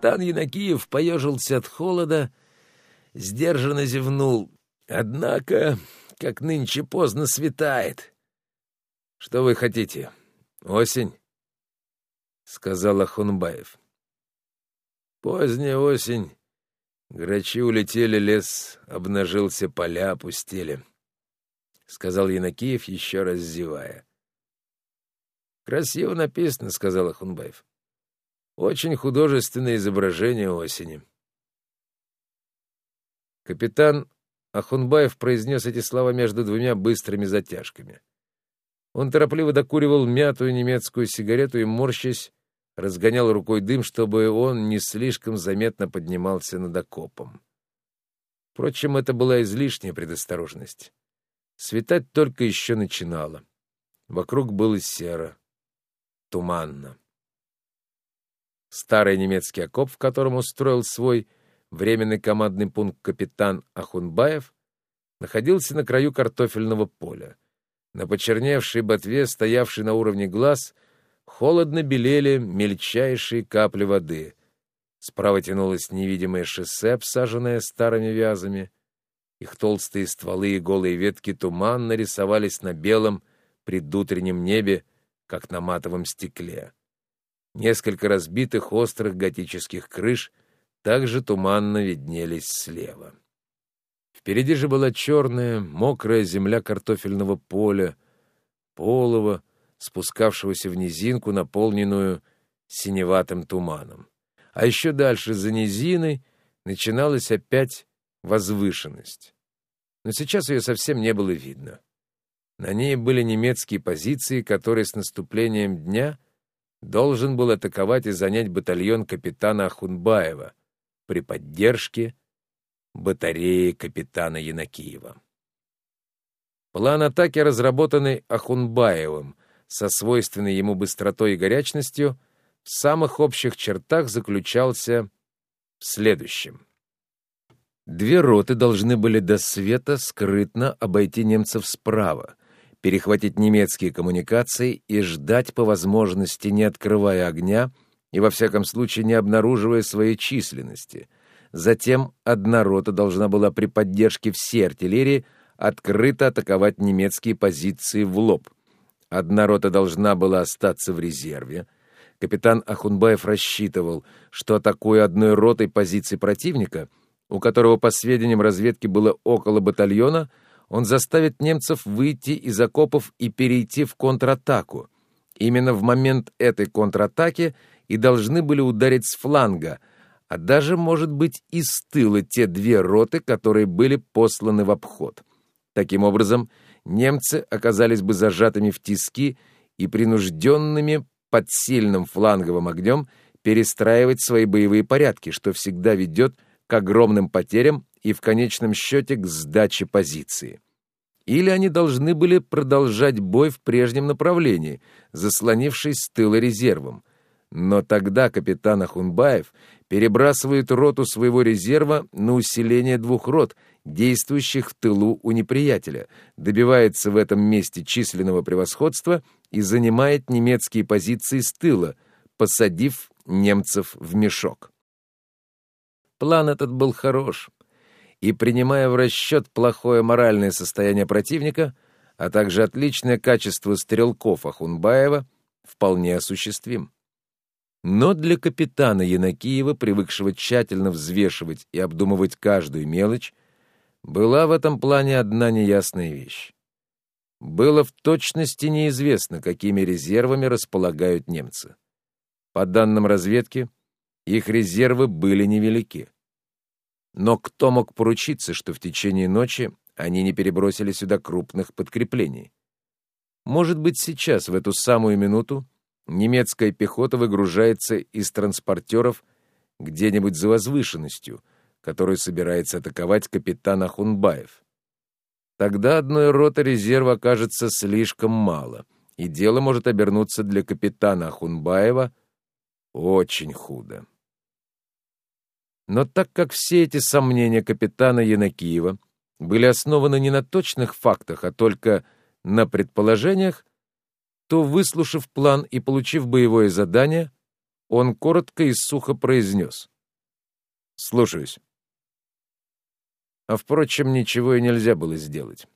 Капитан Янакиев поежился от холода, сдержанно зевнул. Однако, как нынче поздно светает. — Что вы хотите? Осень? — сказал Ахунбаев. — Поздняя осень. Грачи улетели, лес обнажился, поля опустили, — сказал Янакиев, еще раз зевая. — Красиво написано, — сказал Ахунбаев. Очень художественное изображение осени. Капитан Ахунбаев произнес эти слова между двумя быстрыми затяжками. Он торопливо докуривал мятую немецкую сигарету и, морщась, разгонял рукой дым, чтобы он не слишком заметно поднимался над окопом. Впрочем, это была излишняя предосторожность. Светать только еще начинало. Вокруг было серо, туманно. Старый немецкий окоп, в котором устроил свой временный командный пункт капитан Ахунбаев, находился на краю картофельного поля. На почерневшей ботве, стоявшей на уровне глаз, холодно белели мельчайшие капли воды. Справа тянулось невидимое шоссе, обсаженное старыми вязами. Их толстые стволы и голые ветки туманно рисовались на белом предутреннем небе, как на матовом стекле. Несколько разбитых острых готических крыш также туманно виднелись слева. Впереди же была черная, мокрая земля картофельного поля, полого, спускавшегося в низинку, наполненную синеватым туманом. А еще дальше, за низиной, начиналась опять возвышенность. Но сейчас ее совсем не было видно. На ней были немецкие позиции, которые с наступлением дня — должен был атаковать и занять батальон капитана Ахунбаева при поддержке батареи капитана Янакиева. План атаки, разработанный Ахунбаевым со свойственной ему быстротой и горячностью, в самых общих чертах заключался в следующем. Две роты должны были до света скрытно обойти немцев справа, перехватить немецкие коммуникации и ждать по возможности, не открывая огня и, во всяком случае, не обнаруживая своей численности. Затем одна рота должна была при поддержке всей артиллерии открыто атаковать немецкие позиции в лоб. Одна рота должна была остаться в резерве. Капитан Ахунбаев рассчитывал, что, атакуя одной ротой позиции противника, у которого, по сведениям разведки, было около батальона, он заставит немцев выйти из окопов и перейти в контратаку. Именно в момент этой контратаки и должны были ударить с фланга, а даже, может быть, из тыла те две роты, которые были посланы в обход. Таким образом, немцы оказались бы зажатыми в тиски и принужденными под сильным фланговым огнем перестраивать свои боевые порядки, что всегда ведет к огромным потерям и в конечном счете к сдаче позиции. Или они должны были продолжать бой в прежнем направлении, заслонившись с тыла резервом. Но тогда капитан Ахунбаев перебрасывает роту своего резерва на усиление двух рот, действующих в тылу у неприятеля, добивается в этом месте численного превосходства и занимает немецкие позиции с тыла, посадив немцев в мешок. План этот был хорош и, принимая в расчет плохое моральное состояние противника, а также отличное качество стрелков Ахунбаева, вполне осуществим. Но для капитана Янакиева, привыкшего тщательно взвешивать и обдумывать каждую мелочь, была в этом плане одна неясная вещь. Было в точности неизвестно, какими резервами располагают немцы. По данным разведки, их резервы были невелики. Но кто мог поручиться, что в течение ночи они не перебросили сюда крупных подкреплений? Может быть, сейчас, в эту самую минуту, немецкая пехота выгружается из транспортеров где-нибудь за возвышенностью, которую собирается атаковать капитан Ахунбаев. Тогда одной роты резерва окажется слишком мало, и дело может обернуться для капитана Ахунбаева очень худо. Но так как все эти сомнения капитана Янакиева были основаны не на точных фактах, а только на предположениях, то, выслушав план и получив боевое задание, он коротко и сухо произнес. «Слушаюсь». А, впрочем, ничего и нельзя было сделать.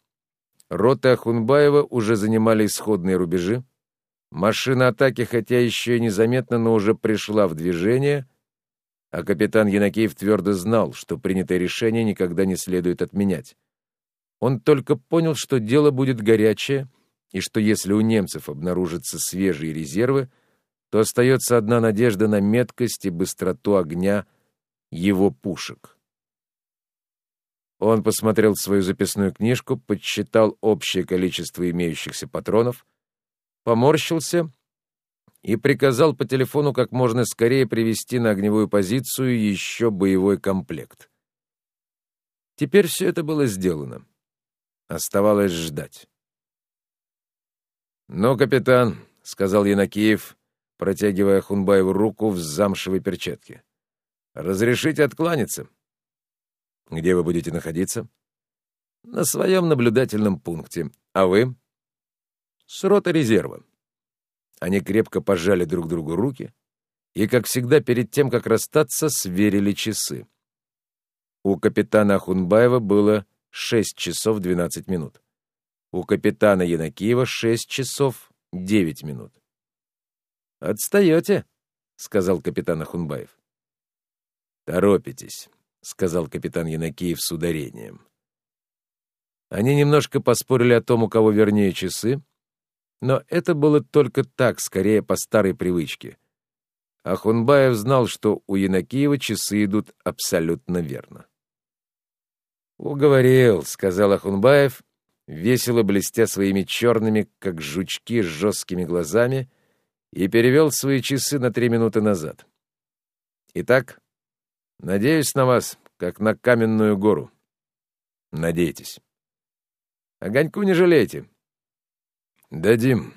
Роты Ахунбаева уже занимали исходные рубежи. Машина атаки, хотя еще и незаметно, но уже пришла в движение, а капитан Янакиев твердо знал, что принятое решение никогда не следует отменять. Он только понял, что дело будет горячее, и что если у немцев обнаружатся свежие резервы, то остается одна надежда на меткость и быстроту огня его пушек. Он посмотрел свою записную книжку, подсчитал общее количество имеющихся патронов, поморщился и приказал по телефону как можно скорее привести на огневую позицию еще боевой комплект. Теперь все это было сделано. Оставалось ждать. «Ну, капитан», — сказал Янакиев, протягивая Хунбаеву руку в замшевой перчатке, — «разрешите откланяться?» Где вы будете находиться? На своем наблюдательном пункте. А вы? С рота резерва. Они крепко пожали друг другу руки и, как всегда, перед тем, как расстаться, сверили часы. У капитана Ахунбаева было 6 часов 12 минут. У капитана Янакиева 6 часов 9 минут. «Отстаете», — сказал капитан Ахунбаев. «Торопитесь», — сказал капитан Янакиев с ударением. Они немножко поспорили о том, у кого вернее часы, но это было только так, скорее по старой привычке. Ахунбаев знал, что у Янакиева часы идут абсолютно верно. «Уговорил», — сказал Ахунбаев, весело блестя своими черными, как жучки, жесткими глазами, и перевел свои часы на три минуты назад. «Итак, Надеюсь на вас, как на каменную гору. Надейтесь. Огоньку не жалейте. Дадим.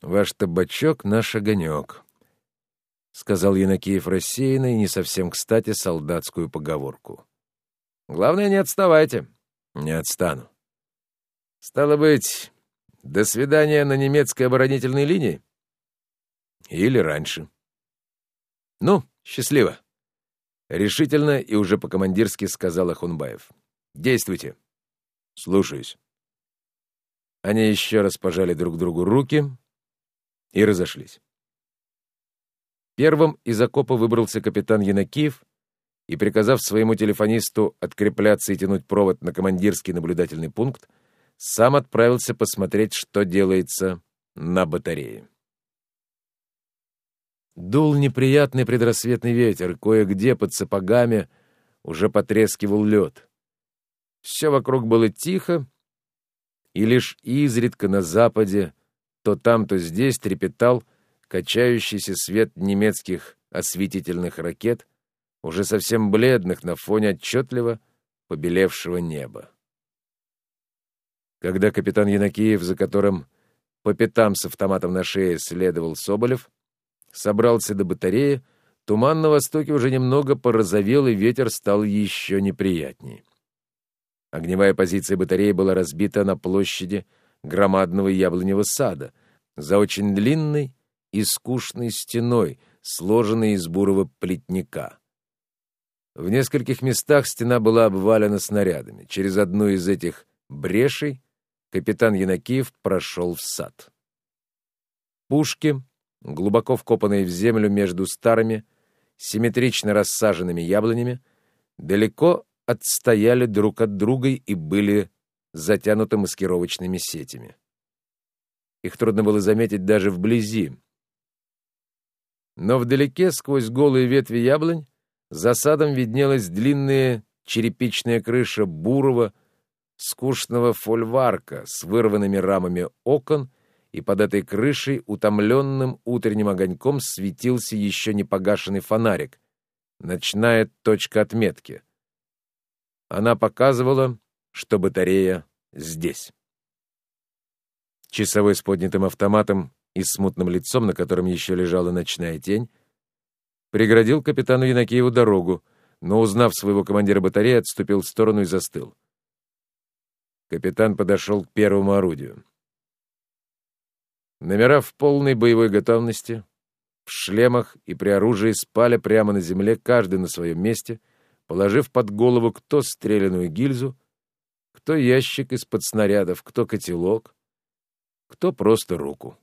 Ваш табачок — наш огонек, — сказал Янакиев рассеянно и не совсем кстати солдатскую поговорку. Главное, не отставайте. Не отстану. Стало быть, до свидания на немецкой оборонительной линии? Или раньше. Ну, счастливо. Решительно и уже по-командирски сказал Ахунбаев. «Действуйте». «Слушаюсь». Они еще раз пожали друг другу руки и разошлись. Первым из окопа выбрался капитан Янакиев и, приказав своему телефонисту открепляться и тянуть провод на командирский наблюдательный пункт, сам отправился посмотреть, что делается на батарее. Дул неприятный предрассветный ветер, кое-где под сапогами уже потрескивал лед. Все вокруг было тихо, и лишь изредка на западе то там, то здесь трепетал качающийся свет немецких осветительных ракет, уже совсем бледных на фоне отчетливо побелевшего неба. Когда капитан Янакиев, за которым по пятам с автоматом на шее следовал Соболев, собрался до батареи, туман на востоке уже немного порозовел, и ветер стал еще неприятнее. Огневая позиция батареи была разбита на площади громадного яблоневого сада за очень длинной и скучной стеной, сложенной из бурого плетника. В нескольких местах стена была обвалена снарядами. Через одну из этих брешей капитан Янакиев прошел в сад. Пушки, глубоко вкопанные в землю между старыми, симметрично рассаженными яблонями, далеко отстояли друг от друга и были затянуты маскировочными сетями. Их трудно было заметить даже вблизи. Но вдалеке, сквозь голые ветви яблонь, за садом виднелась длинная черепичная крыша бурого, скучного фольварка с вырванными рамами окон и под этой крышей утомленным утренним огоньком светился еще не погашенный фонарик, ночная точка отметки. Она показывала, что батарея здесь. Часовой с поднятым автоматом и смутным лицом, на котором еще лежала ночная тень, преградил капитану Янакиеву дорогу, но, узнав своего командира батареи, отступил в сторону и застыл. Капитан подошел к первому орудию. Номера в полной боевой готовности. в шлемах и при оружии спали прямо на земле, каждый на своем месте, положив под голову кто стреляную гильзу, кто ящик из-под снарядов, кто котелок, кто просто руку.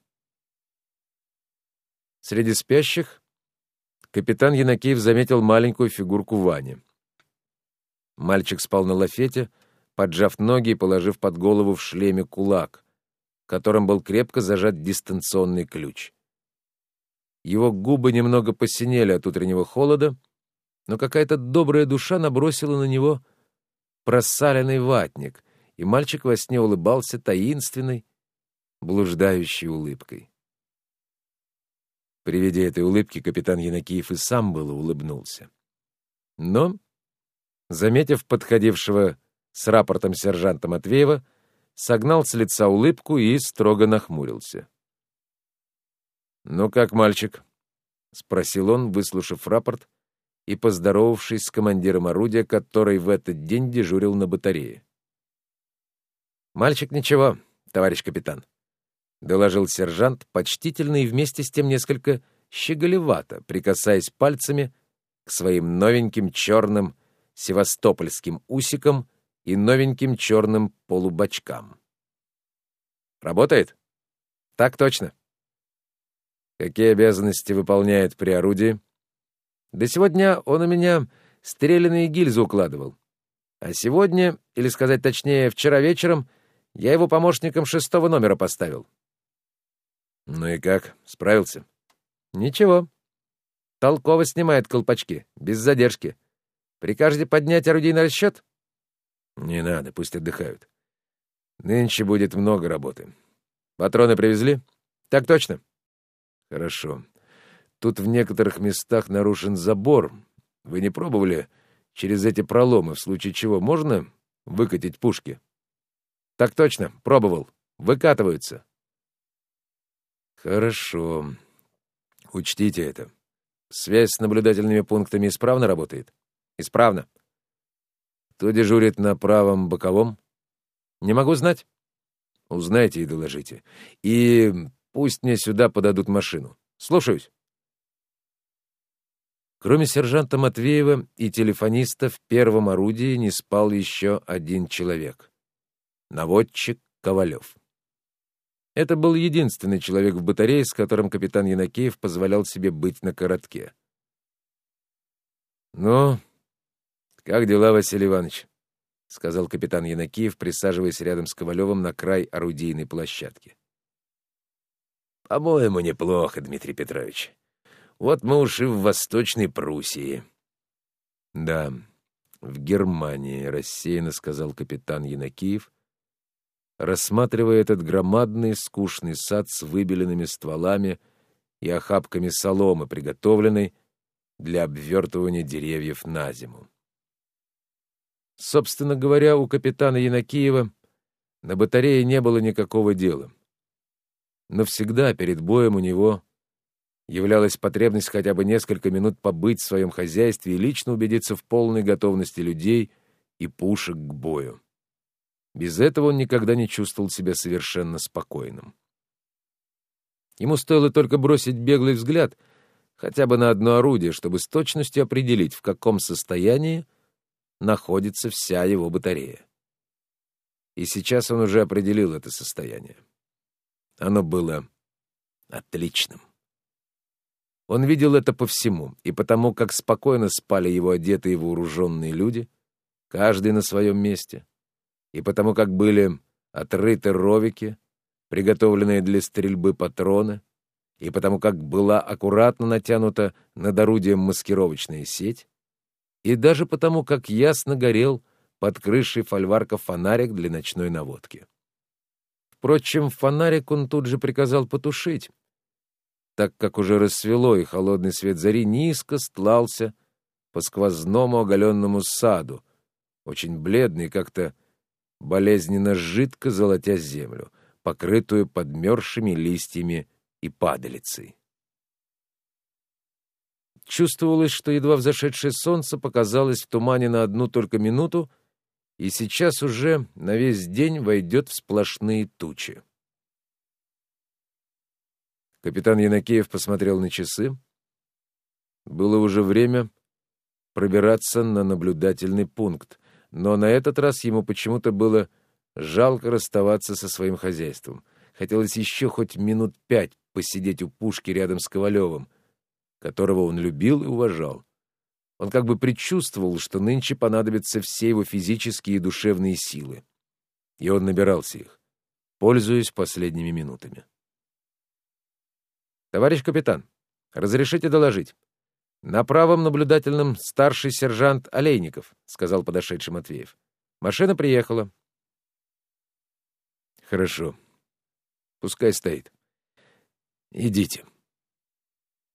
Среди спящих капитан Янакеев заметил маленькую фигурку Вани. Мальчик спал на лафете, поджав ноги и положив под голову в шлеме кулак, которым был крепко зажат дистанционный ключ. Его губы немного посинели от утреннего холода, но какая-то добрая душа набросила на него просаленный ватник, и мальчик во сне улыбался таинственной, блуждающей улыбкой. При виде этой улыбки капитан Янакиев и сам было улыбнулся. Но, заметив подходившего с рапортом сержанта Матвеева, согнал с лица улыбку и строго нахмурился. «Ну как, мальчик?» — спросил он, выслушав рапорт и поздоровавшись с командиром орудия, который в этот день дежурил на батарее. «Мальчик ничего, товарищ капитан», — доложил сержант, почтительно и вместе с тем несколько щеголевато, прикасаясь пальцами к своим новеньким черным севастопольским усикам и новеньким черным полубачкам. «Работает?» «Так точно». «Какие обязанности выполняет при орудии?» «Да сегодня он у меня стрелянные гильзы укладывал. А сегодня, или сказать точнее, вчера вечером, я его помощником шестого номера поставил». «Ну и как? Справился?» «Ничего. Толково снимает колпачки, без задержки. Прикажете поднять орудийный расчет?» «Не надо, пусть отдыхают. Нынче будет много работы. Патроны привезли?» «Так точно». «Хорошо. Тут в некоторых местах нарушен забор. Вы не пробовали через эти проломы, в случае чего можно выкатить пушки?» «Так точно. Пробовал. Выкатываются». «Хорошо. Учтите это. Связь с наблюдательными пунктами исправно работает?» «Исправно». Кто дежурит на правом боковом? Не могу знать. Узнайте и доложите. И пусть мне сюда подадут машину. Слушаюсь. Кроме сержанта Матвеева и телефониста в первом орудии не спал еще один человек. Наводчик Ковалев. Это был единственный человек в батарее, с которым капитан Янакеев позволял себе быть на коротке. «Ну, «Как дела, Василий Иванович?» — сказал капитан Янакиев, присаживаясь рядом с Ковалевым на край орудийной площадки. «По-моему, неплохо, Дмитрий Петрович. Вот мы уж и в Восточной Пруссии». «Да, в Германии», — рассеянно сказал капитан Янакиев, рассматривая этот громадный скучный сад с выбеленными стволами и охапками соломы, приготовленной для обвертывания деревьев на зиму. Собственно говоря, у капитана Янакиева на батарее не было никакого дела. Но всегда перед боем у него являлась потребность хотя бы несколько минут побыть в своем хозяйстве и лично убедиться в полной готовности людей и пушек к бою. Без этого он никогда не чувствовал себя совершенно спокойным. Ему стоило только бросить беглый взгляд хотя бы на одно орудие, чтобы с точностью определить, в каком состоянии находится вся его батарея. И сейчас он уже определил это состояние. Оно было отличным. Он видел это по всему, и потому, как спокойно спали его одетые вооруженные люди, каждый на своем месте, и потому, как были отрыты ровики, приготовленные для стрельбы патроны, и потому, как была аккуратно натянута над орудием маскировочная сеть, и даже потому, как ясно горел под крышей фольварка фонарик для ночной наводки. Впрочем, фонарик он тут же приказал потушить, так как уже рассвело, и холодный свет зари низко стлался по сквозному оголенному саду, очень бледный, как-то болезненно жидко золотя землю, покрытую подмерзшими листьями и падалицей. Чувствовалось, что едва взошедшее солнце показалось в тумане на одну только минуту, и сейчас уже на весь день войдет в сплошные тучи. Капитан Янакеев посмотрел на часы. Было уже время пробираться на наблюдательный пункт, но на этот раз ему почему-то было жалко расставаться со своим хозяйством. Хотелось еще хоть минут пять посидеть у пушки рядом с Ковалевым, которого он любил и уважал. Он как бы предчувствовал, что нынче понадобятся все его физические и душевные силы. И он набирался их, пользуясь последними минутами. «Товарищ капитан, разрешите доложить?» «На правом наблюдательном старший сержант Олейников», — сказал подошедший Матвеев. «Машина приехала». «Хорошо. Пускай стоит. Идите».